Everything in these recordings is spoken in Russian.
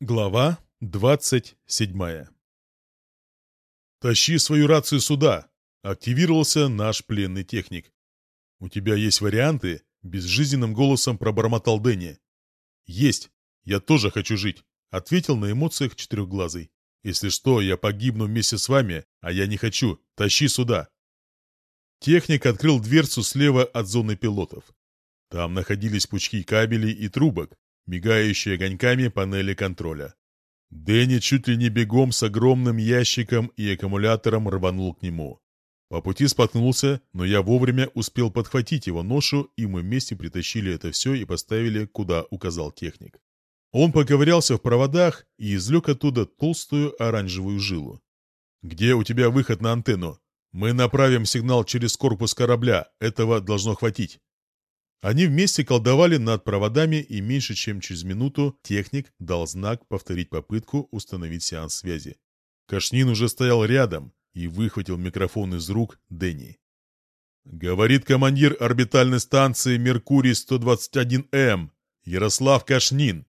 Глава двадцать седьмая «Тащи свою рацию сюда!» — активировался наш пленный техник. «У тебя есть варианты?» — безжизненным голосом пробормотал Дэнни. «Есть! Я тоже хочу жить!» — ответил на эмоциях четырехглазый. «Если что, я погибну вместе с вами, а я не хочу. Тащи сюда!» Техник открыл дверцу слева от зоны пилотов. Там находились пучки кабелей и трубок, мигающие огоньками панели контроля. Дэнни чуть ли не бегом с огромным ящиком и аккумулятором рванул к нему. По пути споткнулся, но я вовремя успел подхватить его ношу, и мы вместе притащили это все и поставили, куда указал техник. Он поковырялся в проводах и извлек оттуда толстую оранжевую жилу. «Где у тебя выход на антенну? Мы направим сигнал через корпус корабля, этого должно хватить». Они вместе колдовали над проводами, и меньше чем через минуту техник дал знак повторить попытку установить сеанс связи. Кашнин уже стоял рядом и выхватил микрофон из рук Дэнни. «Говорит командир орбитальной станции «Меркурий-121М» Ярослав Кашнин.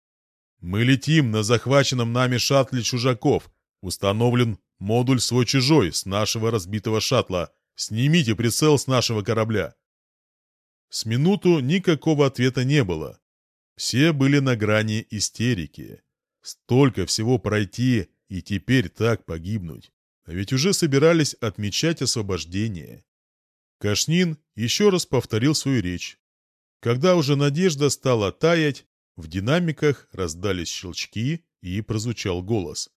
Мы летим на захваченном нами шаттле чужаков. Установлен модуль свой-чужой с нашего разбитого шаттла. Снимите прицел с нашего корабля. С минуту никакого ответа не было. Все были на грани истерики. Столько всего пройти и теперь так погибнуть. А ведь уже собирались отмечать освобождение. Кашнин еще раз повторил свою речь. Когда уже надежда стала таять, в динамиках раздались щелчки и прозвучал голос.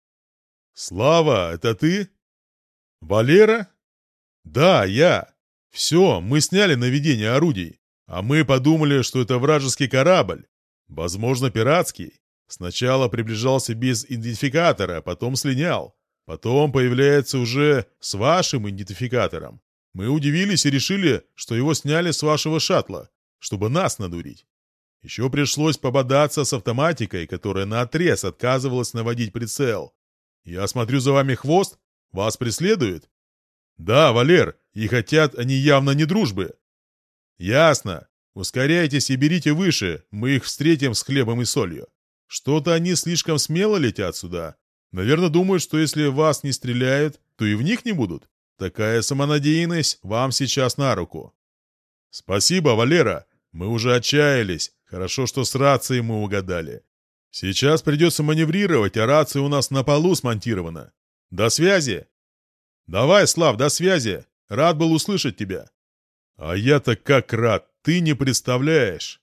«Слава, это ты?» «Валера?» «Да, я. Все, мы сняли наведение орудий. А мы подумали, что это вражеский корабль. Возможно, пиратский. Сначала приближался без идентификатора, потом слинял. Потом появляется уже с вашим идентификатором. Мы удивились и решили, что его сняли с вашего шаттла, чтобы нас надурить. Еще пришлось пободаться с автоматикой, которая наотрез отказывалась наводить прицел. Я смотрю за вами хвост, вас преследуют? Да, Валер, и хотят они явно не дружбы. «Ясно. Ускоряйтесь и берите выше, мы их встретим с хлебом и солью. Что-то они слишком смело летят сюда. Наверное, думают, что если вас не стреляют, то и в них не будут. Такая самонадеянность вам сейчас на руку». «Спасибо, Валера. Мы уже отчаялись. Хорошо, что с рацией мы угадали. Сейчас придется маневрировать, а рация у нас на полу смонтирована. До связи!» «Давай, Слав, до связи! Рад был услышать тебя!» А я-то как рад, ты не представляешь.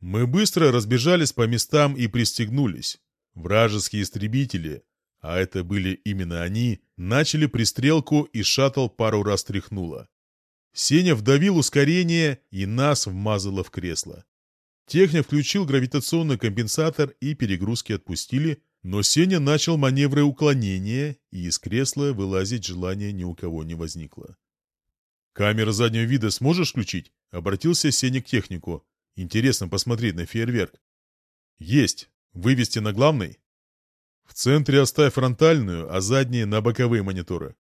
Мы быстро разбежались по местам и пристегнулись. Вражеские истребители, а это были именно они, начали пристрелку и шаттл пару раз тряхнуло. Сеня вдавил ускорение и нас вмазало в кресло. Техня включил гравитационный компенсатор и перегрузки отпустили, но Сеня начал маневры уклонения, и из кресла вылазить желания ни у кого не возникло. «Камера заднего вида сможешь включить?» — обратился Сеня к технику. «Интересно посмотреть на фейерверк». «Есть. Вывести на главный?» «В центре оставь фронтальную, а задние на боковые мониторы».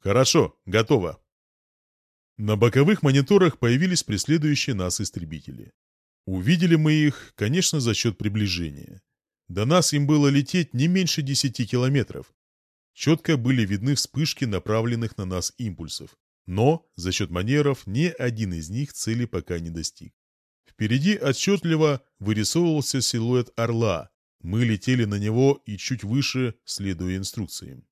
«Хорошо, готово». На боковых мониторах появились преследующие нас истребители. Увидели мы их, конечно, за счет приближения. До нас им было лететь не меньше десяти километров. Четко были видны вспышки направленных на нас импульсов. Но за счет манеров ни один из них цели пока не достиг. Впереди отчетливо вырисовывался силуэт орла. Мы летели на него и чуть выше, следуя инструкциям.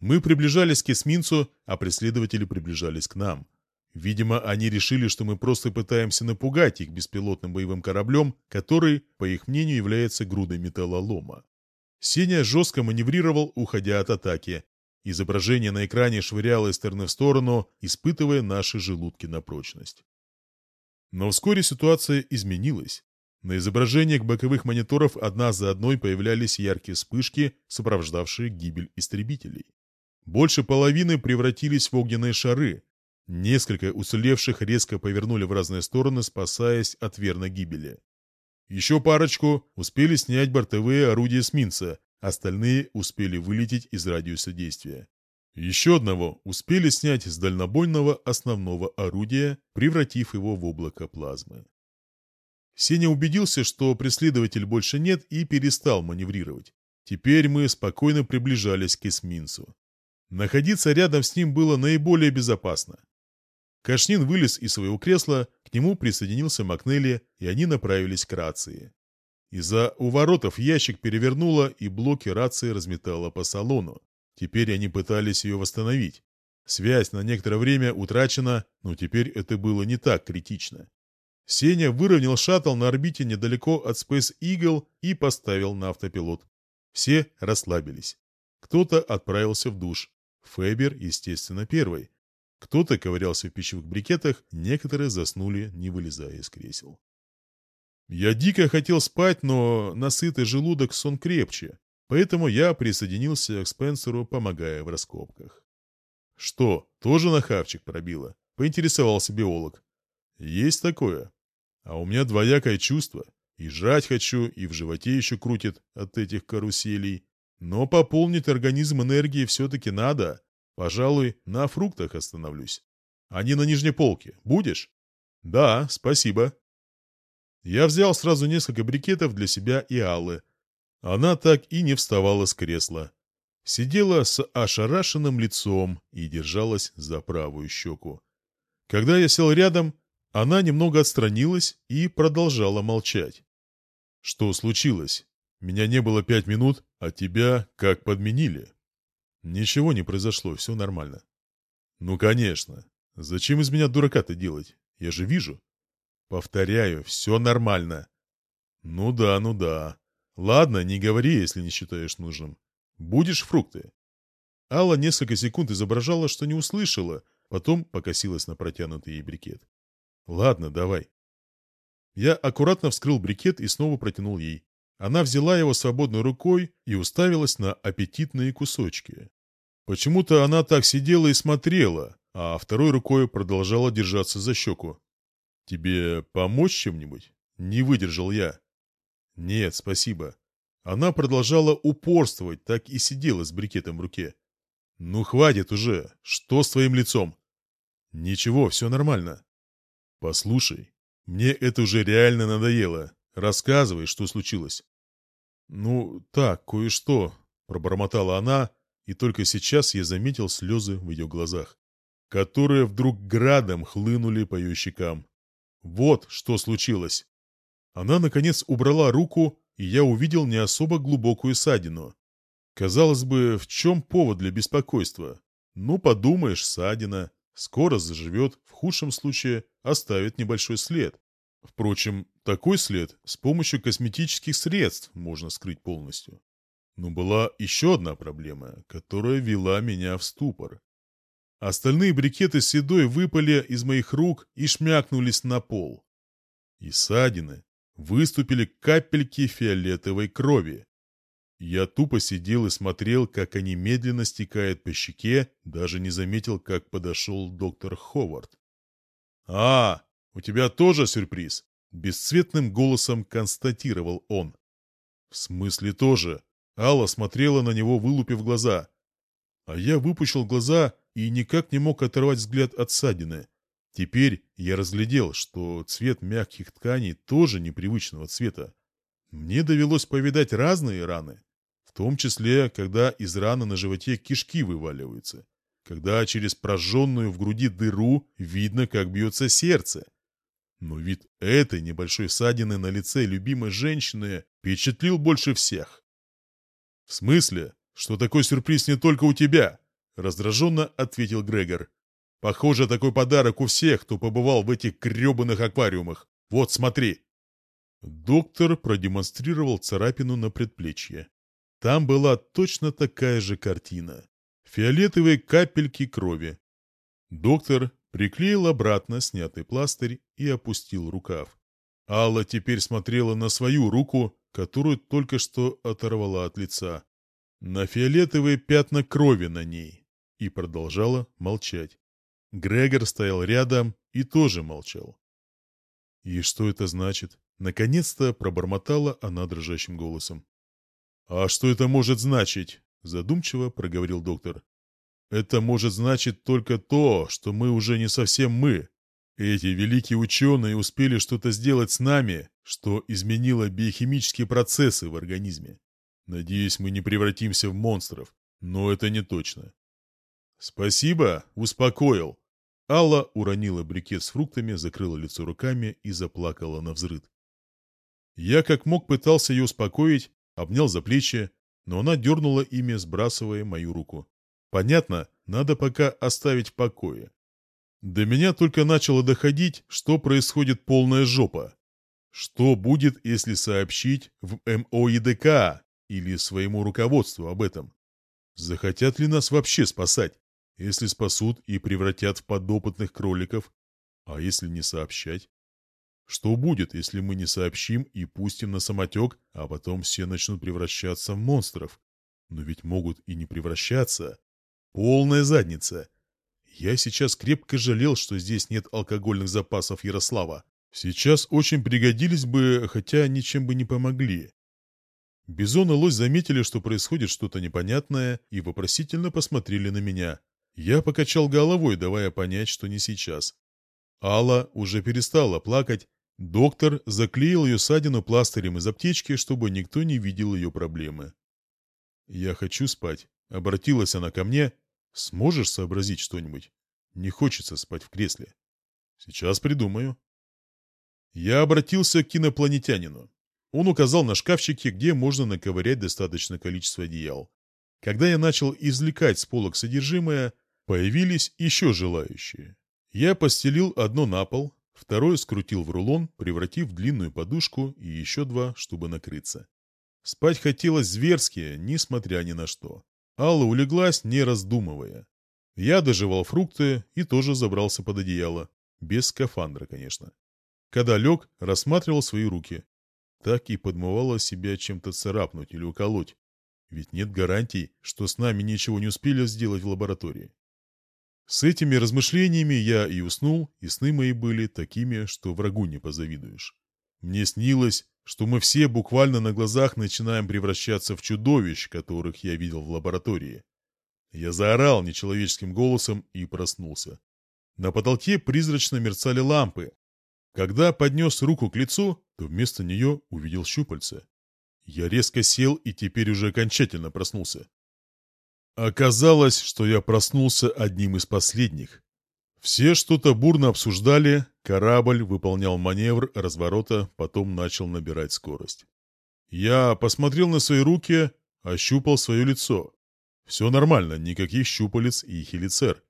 Мы приближались к эсминцу, а преследователи приближались к нам. Видимо, они решили, что мы просто пытаемся напугать их беспилотным боевым кораблем, который, по их мнению, является грудой металлолома. Сеня жестко маневрировал, уходя от атаки, Изображение на экране швыряло из стороны в сторону, испытывая наши желудки на прочность. Но вскоре ситуация изменилась. На изображениях боковых мониторов одна за одной появлялись яркие вспышки, сопровождавшие гибель истребителей. Больше половины превратились в огненные шары. Несколько уцелевших резко повернули в разные стороны, спасаясь от верной гибели. Еще парочку успели снять бортовые орудия эсминца, Остальные успели вылететь из радиуса действия. Еще одного успели снять с дальнобойного основного орудия, превратив его в облако плазмы. Сеня убедился, что преследователь больше нет и перестал маневрировать. Теперь мы спокойно приближались к эсминцу. Находиться рядом с ним было наиболее безопасно. Кашнин вылез из своего кресла, к нему присоединился Макнелли, и они направились к рации. Из-за уворотов ящик перевернуло, и блоки рации разметало по салону. Теперь они пытались ее восстановить. Связь на некоторое время утрачена, но теперь это было не так критично. Сеня выровнял шаттл на орбите недалеко от Space Eagle и поставил на автопилот. Все расслабились. Кто-то отправился в душ. Фебер, естественно, первый. Кто-то ковырялся в пищевых брикетах, некоторые заснули, не вылезая из кресел. Я дико хотел спать, но насытый желудок сон крепче, поэтому я присоединился к Спенсеру, помогая в раскопках. «Что, тоже на хавчик пробило?» — поинтересовался биолог. «Есть такое. А у меня двоякое чувство. И жрать хочу, и в животе еще крутит от этих каруселей. Но пополнить организм энергией все-таки надо. Пожалуй, на фруктах остановлюсь. Они на нижней полке. Будешь? Да, спасибо. Я взял сразу несколько брикетов для себя и Аллы. Она так и не вставала с кресла. Сидела с ошарашенным лицом и держалась за правую щеку. Когда я сел рядом, она немного отстранилась и продолжала молчать. «Что случилось? Меня не было пять минут, а тебя как подменили?» «Ничего не произошло, все нормально». «Ну, конечно. Зачем из меня дурака-то делать? Я же вижу». Повторяю, все нормально. Ну да, ну да. Ладно, не говори, если не считаешь нужным. Будешь фрукты? Алла несколько секунд изображала, что не услышала, потом покосилась на протянутый ей брикет. Ладно, давай. Я аккуратно вскрыл брикет и снова протянул ей. Она взяла его свободной рукой и уставилась на аппетитные кусочки. Почему-то она так сидела и смотрела, а второй рукой продолжала держаться за щеку. «Тебе помочь чем-нибудь?» Не выдержал я. «Нет, спасибо». Она продолжала упорствовать, так и сидела с брикетом в руке. «Ну, хватит уже. Что с твоим лицом?» «Ничего, все нормально». «Послушай, мне это уже реально надоело. Рассказывай, что случилось». «Ну, так, кое-что», — пробормотала она, и только сейчас я заметил слезы в ее глазах, которые вдруг градом хлынули по ее щекам. Вот что случилось. Она, наконец, убрала руку, и я увидел не особо глубокую ссадину. Казалось бы, в чем повод для беспокойства? Ну, подумаешь, ссадина. Скоро заживет, в худшем случае оставит небольшой след. Впрочем, такой след с помощью косметических средств можно скрыть полностью. Но была еще одна проблема, которая вела меня в ступор. Остальные брикеты с едой выпали из моих рук и шмякнулись на пол. И ссадины выступили капельки фиолетовой крови. Я тупо сидел и смотрел, как они медленно стекают по щеке, даже не заметил, как подошел доктор Ховард. «А, у тебя тоже сюрприз?» — бесцветным голосом констатировал он. «В смысле тоже?» Алла смотрела на него, вылупив глаза. А я выпущил глаза и никак не мог оторвать взгляд от ссадины. Теперь я разглядел, что цвет мягких тканей тоже непривычного цвета. Мне довелось повидать разные раны, в том числе, когда из раны на животе кишки вываливаются, когда через прожженную в груди дыру видно, как бьется сердце. Но вид этой небольшой ссадины на лице любимой женщины впечатлил больше всех. «В смысле, что такой сюрприз не только у тебя?» Раздраженно ответил Грегор. «Похоже, такой подарок у всех, кто побывал в этих гребаных аквариумах. Вот, смотри!» Доктор продемонстрировал царапину на предплечье. Там была точно такая же картина. Фиолетовые капельки крови. Доктор приклеил обратно снятый пластырь и опустил рукав. Алла теперь смотрела на свою руку, которую только что оторвала от лица. На фиолетовые пятна крови на ней и продолжала молчать. Грегор стоял рядом и тоже молчал. «И что это значит?» Наконец-то пробормотала она дрожащим голосом. «А что это может значить?» Задумчиво проговорил доктор. «Это может значить только то, что мы уже не совсем мы. Эти великие ученые успели что-то сделать с нами, что изменило биохимические процессы в организме. Надеюсь, мы не превратимся в монстров, но это не точно. Спасибо, успокоил. Алла уронила брикет с фруктами, закрыла лицо руками и заплакала на взрыд. Я как мог пытался ее успокоить, обнял за плечи, но она дернула ими, сбрасывая мою руку. Понятно, надо пока оставить в покое. До меня только начало доходить, что происходит полная жопа. Что будет, если сообщить в МОИДК или своему руководству об этом? Захотят ли нас вообще спасать? Если спасут и превратят в подопытных кроликов, а если не сообщать? Что будет, если мы не сообщим и пустим на самотек, а потом все начнут превращаться в монстров? Но ведь могут и не превращаться. Полная задница. Я сейчас крепко жалел, что здесь нет алкогольных запасов Ярослава. Сейчас очень пригодились бы, хотя ничем бы не помогли. Бизон и лось заметили, что происходит что-то непонятное, и вопросительно посмотрели на меня. Я покачал головой, давая понять, что не сейчас. Алла уже перестала плакать. Доктор заклеил ее садину пластырем из аптечки, чтобы никто не видел ее проблемы. «Я хочу спать», — обратилась она ко мне. «Сможешь сообразить что-нибудь? Не хочется спать в кресле». «Сейчас придумаю». Я обратился к кинопланетянину. Он указал на шкафчики, где можно наковырять достаточное количество одеял. Когда я начал извлекать с полок содержимое, появились еще желающие. Я постелил одно на пол, второе скрутил в рулон, превратив в длинную подушку и еще два, чтобы накрыться. Спать хотелось зверски, несмотря ни на что. Алла улеглась, не раздумывая. Я доживал фрукты и тоже забрался под одеяло. Без скафандра, конечно. Когда лег, рассматривал свои руки. Так и подмывало себя чем-то царапнуть или уколоть. Ведь нет гарантий, что с нами ничего не успели сделать в лаборатории. С этими размышлениями я и уснул, и сны мои были такими, что врагу не позавидуешь. Мне снилось, что мы все буквально на глазах начинаем превращаться в чудовищ, которых я видел в лаборатории. Я заорал нечеловеческим голосом и проснулся. На потолке призрачно мерцали лампы, когда поднес руку к лицу, то вместо нее увидел щупальца. Я резко сел и теперь уже окончательно проснулся. Оказалось, что я проснулся одним из последних. Все что-то бурно обсуждали, корабль выполнял маневр разворота, потом начал набирать скорость. Я посмотрел на свои руки, ощупал свое лицо. Все нормально, никаких щупалец и хелицер.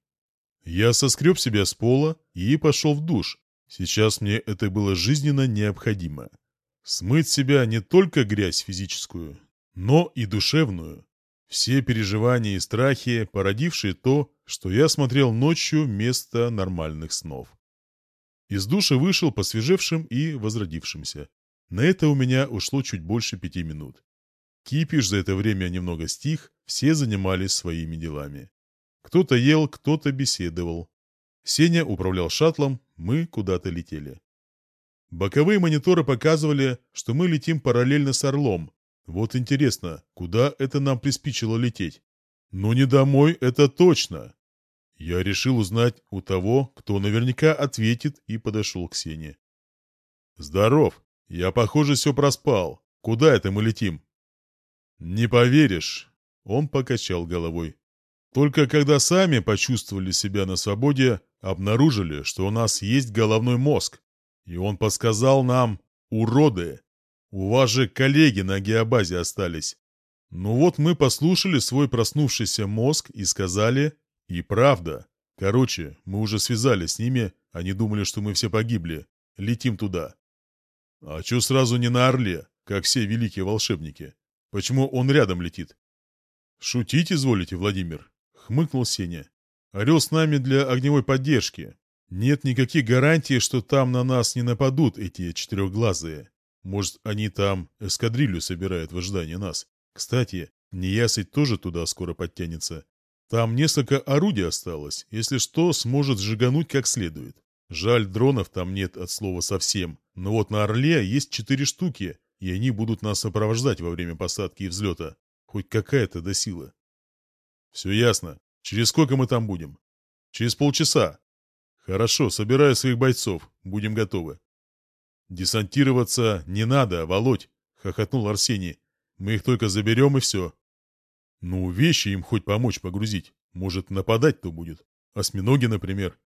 Я соскреб себя с пола и пошел в душ, Сейчас мне это было жизненно необходимо. Смыть себя не только грязь физическую, но и душевную. Все переживания и страхи, породившие то, что я смотрел ночью вместо нормальных снов. Из души вышел посвежевшим и возродившимся. На это у меня ушло чуть больше пяти минут. Кипиш за это время немного стих, все занимались своими делами. Кто-то ел, кто-то беседовал. Сеня управлял шаттлом, мы куда-то летели. Боковые мониторы показывали, что мы летим параллельно с Орлом. Вот интересно, куда это нам приспичило лететь? Ну не домой, это точно. Я решил узнать у того, кто наверняка ответит, и подошел к Сене. «Здоров. Я, похоже, все проспал. Куда это мы летим?» «Не поверишь». Он покачал головой. Только когда сами почувствовали себя на свободе, обнаружили, что у нас есть головной мозг. И он подсказал нам «Уроды! У вас же коллеги на геобазе остались». Ну вот мы послушали свой проснувшийся мозг и сказали «И правда». Короче, мы уже связались с ними, они думали, что мы все погибли. Летим туда. А чё сразу не на Орле, как все великие волшебники? Почему он рядом летит? Шутить изволите, Владимир? хмыкнул Сеня. «Орел с нами для огневой поддержки. Нет никаких гарантий, что там на нас не нападут эти четырехглазые. Может, они там эскадрилью собирают в ожидании нас. Кстати, Неясыть тоже туда скоро подтянется. Там несколько орудий осталось. Если что, сможет сжигануть как следует. Жаль, дронов там нет от слова совсем. Но вот на Орле есть четыре штуки, и они будут нас сопровождать во время посадки и взлета. Хоть какая-то до силы. Все ясно. Через сколько мы там будем? Через полчаса. Хорошо, собираю своих бойцов. Будем готовы. «Десантироваться не надо, Володь!» — хохотнул Арсений. «Мы их только заберем и все». «Ну, вещи им хоть помочь погрузить. Может, нападать кто будет? Осьминоги, например?»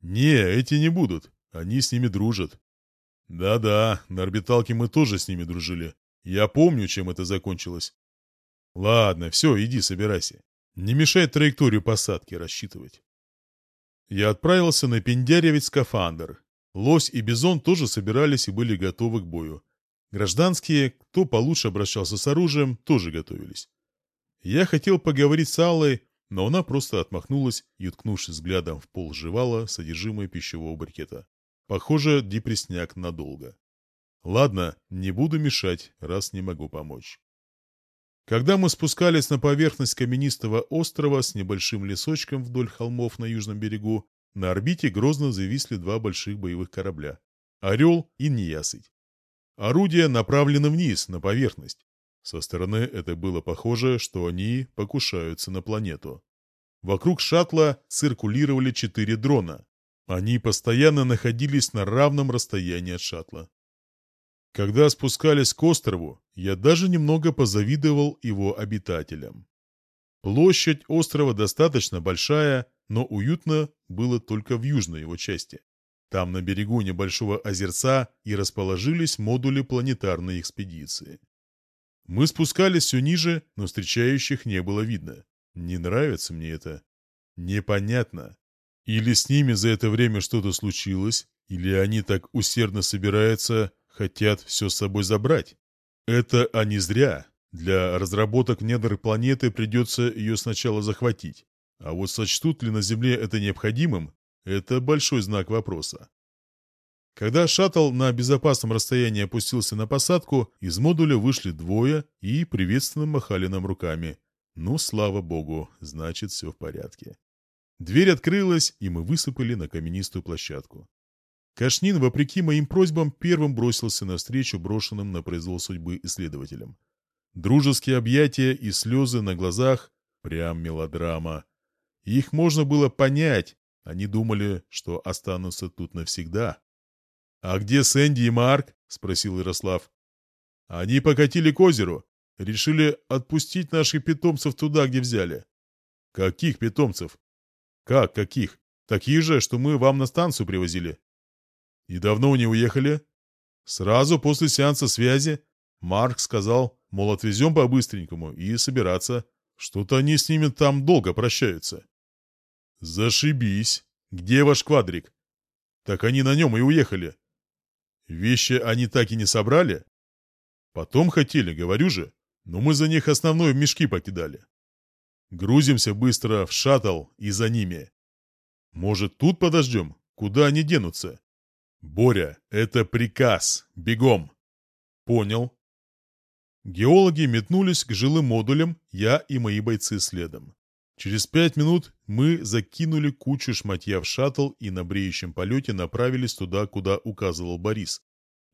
«Не, эти не будут. Они с ними дружат». «Да-да, на орбиталке мы тоже с ними дружили. Я помню, чем это закончилось». «Ладно, все, иди собирайся. Не мешай траекторию посадки рассчитывать». Я отправился на пендяревить скафандр. Лось и Бизон тоже собирались и были готовы к бою. Гражданские, кто получше обращался с оружием, тоже готовились. Я хотел поговорить с Аллой, но она просто отмахнулась и, уткнувшись взглядом в пол, жевала содержимое пищевого брикета. Похоже, депресняк надолго. Ладно, не буду мешать, раз не могу помочь. Когда мы спускались на поверхность каменистого острова с небольшим лесочком вдоль холмов на южном берегу, на орбите грозно зависли два больших боевых корабля — «Орел» и «Неясыть». Орудия направлены вниз, на поверхность. Со стороны это было похоже, что они покушаются на планету. Вокруг шаттла циркулировали четыре дрона. Они постоянно находились на равном расстоянии от шаттла. Когда спускались к острову, я даже немного позавидовал его обитателям. Площадь острова достаточно большая, но уютно было только в южной его части. Там на берегу небольшого озерца и расположились модули планетарной экспедиции. Мы спускались все ниже, но встречающих не было видно. Не нравится мне это. Непонятно. Или с ними за это время что-то случилось, или они так усердно собираются, хотят все с собой забрать. Это они зря. Для разработок недр планеты придется ее сначала захватить. А вот сочтут ли на Земле это необходимым, это большой знак вопроса. Когда шаттл на безопасном расстоянии опустился на посадку, из модуля вышли двое и приветственно махали нам руками. Ну, слава богу, значит, все в порядке. Дверь открылась, и мы высыпали на каменистую площадку. Кашнин, вопреки моим просьбам, первым бросился навстречу брошенным на произвол судьбы исследователям. Дружеские объятия и слезы на глазах — прям мелодрама. Их можно было понять, они думали, что останутся тут навсегда. «А где Сэнди и Марк?» — спросил Ярослав. «Они покатили к озеру. Решили отпустить наших питомцев туда, где взяли». «Каких питомцев?» «Как каких? Такие же, что мы вам на станцию привозили». «И давно они уехали?» «Сразу после сеанса связи. Марк сказал, мол, отвезем по-быстренькому и собираться. Что-то они с ними там долго прощаются». «Зашибись! Где ваш квадрик?» «Так они на нем и уехали». «Вещи они так и не собрали?» «Потом хотели, говорю же, но мы за них основное в мешки покидали. Грузимся быстро в шаттл и за ними. Может, тут подождем? Куда они денутся?» «Боря, это приказ! Бегом!» «Понял». Геологи метнулись к жилым модулям, я и мои бойцы следом. Через пять минут мы закинули кучу шматья в шаттл и на бреющем полете направились туда, куда указывал Борис.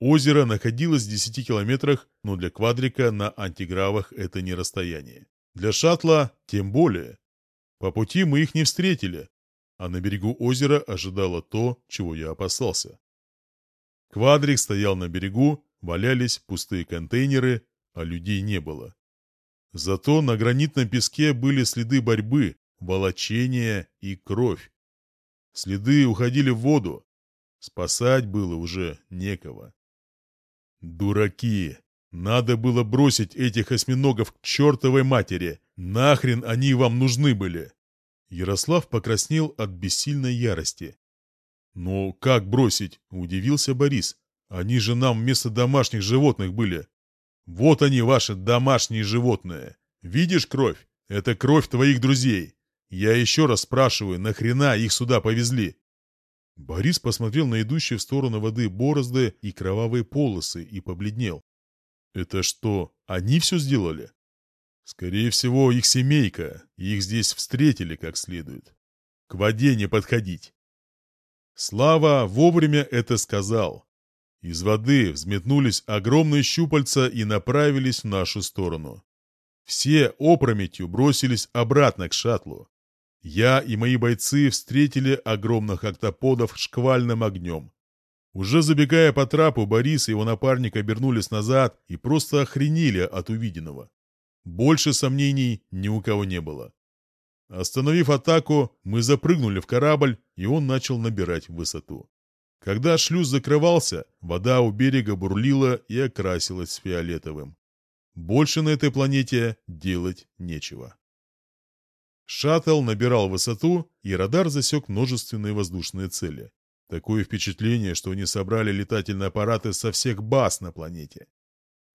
Озеро находилось в 10 километрах, но для квадрика на антигравах это не расстояние. Для шаттла тем более. По пути мы их не встретили, а на берегу озера ожидало то, чего я опасался. Квадрик стоял на берегу, валялись пустые контейнеры, а людей не было. Зато на гранитном песке были следы борьбы, волочения и кровь. Следы уходили в воду. Спасать было уже некого. Дураки! Надо было бросить этих осьминогов к чертовой матери. Нахрен они вам нужны были? Ярослав покраснел от бессильной ярости. «Но как бросить?» – удивился Борис. «Они же нам вместо домашних животных были. Вот они, ваши домашние животные. Видишь кровь? Это кровь твоих друзей. Я еще раз спрашиваю, нахрена их сюда повезли?» Борис посмотрел на идущие в сторону воды борозды и кровавые полосы и побледнел. «Это что, они все сделали?» «Скорее всего, их семейка. Их здесь встретили как следует. К воде не подходить». Слава вовремя это сказал. Из воды взметнулись огромные щупальца и направились в нашу сторону. Все опрометью бросились обратно к шаттлу. Я и мои бойцы встретили огромных октоподов шквальным огнем. Уже забегая по трапу, Борис и его напарник обернулись назад и просто охренели от увиденного. Больше сомнений ни у кого не было. Остановив атаку, мы запрыгнули в корабль, и он начал набирать высоту. Когда шлюз закрывался, вода у берега бурлила и окрасилась фиолетовым. Больше на этой планете делать нечего. Шаттл набирал высоту, и радар засек множественные воздушные цели. Такое впечатление, что они собрали летательные аппараты со всех баз на планете.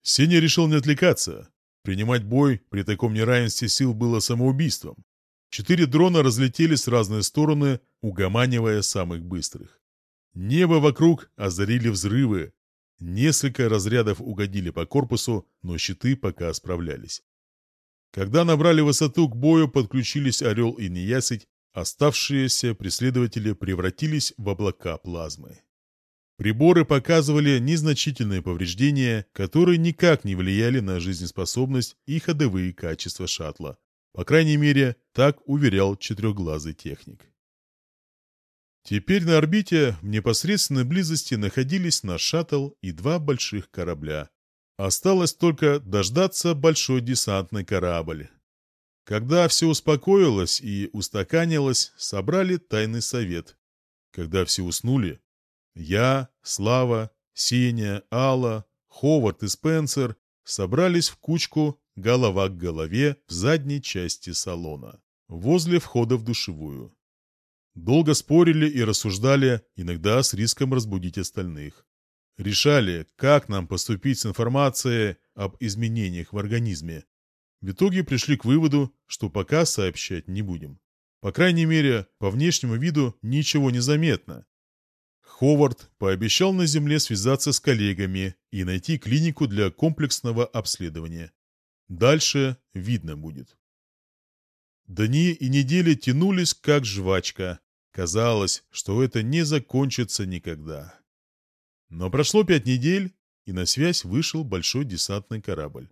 Сеня решил не отвлекаться. Принимать бой при таком неравенстве сил было самоубийством. Четыре дрона разлетелись в разные стороны, угоманивая самых быстрых. Небо вокруг озарили взрывы. Несколько разрядов угодили по корпусу, но щиты пока справлялись. Когда набрали высоту, к бою подключились «Орел» и «Неясыть», оставшиеся преследователи превратились в облака плазмы. Приборы показывали незначительные повреждения, которые никак не влияли на жизнеспособность и ходовые качества шаттла. По крайней мере, так уверял четырехглазый техник. Теперь на орбите в непосредственной близости находились наш шаттл и два больших корабля. Осталось только дождаться большой десантный корабль. Когда все успокоилось и устаканилось, собрали тайный совет. Когда все уснули, я, Слава, Сеня, Алла, Ховард и Спенсер собрались в кучку голова к голове в задней части салона, возле входа в душевую. Долго спорили и рассуждали, иногда с риском разбудить остальных. Решали, как нам поступить с информацией об изменениях в организме. В итоге пришли к выводу, что пока сообщать не будем. По крайней мере, по внешнему виду ничего не заметно. Ховард пообещал на Земле связаться с коллегами и найти клинику для комплексного обследования. Дальше видно будет. Дни и недели тянулись, как жвачка, Казалось, что это не закончится никогда. Но прошло пять недель, и на связь вышел большой десантный корабль.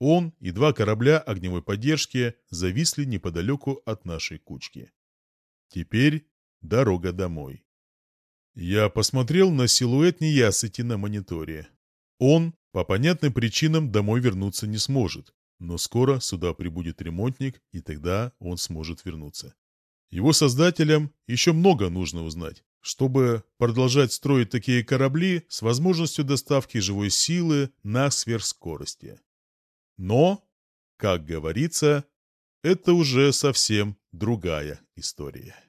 Он и два корабля огневой поддержки зависли неподалеку от нашей кучки. Теперь дорога домой. Я посмотрел на силуэт неясыти на мониторе. Он, по понятным причинам, домой вернуться не сможет, но скоро сюда прибудет ремонтник, и тогда он сможет вернуться. Его создателям еще много нужно узнать, чтобы продолжать строить такие корабли с возможностью доставки живой силы на сверхскорости. Но, как говорится, это уже совсем другая история.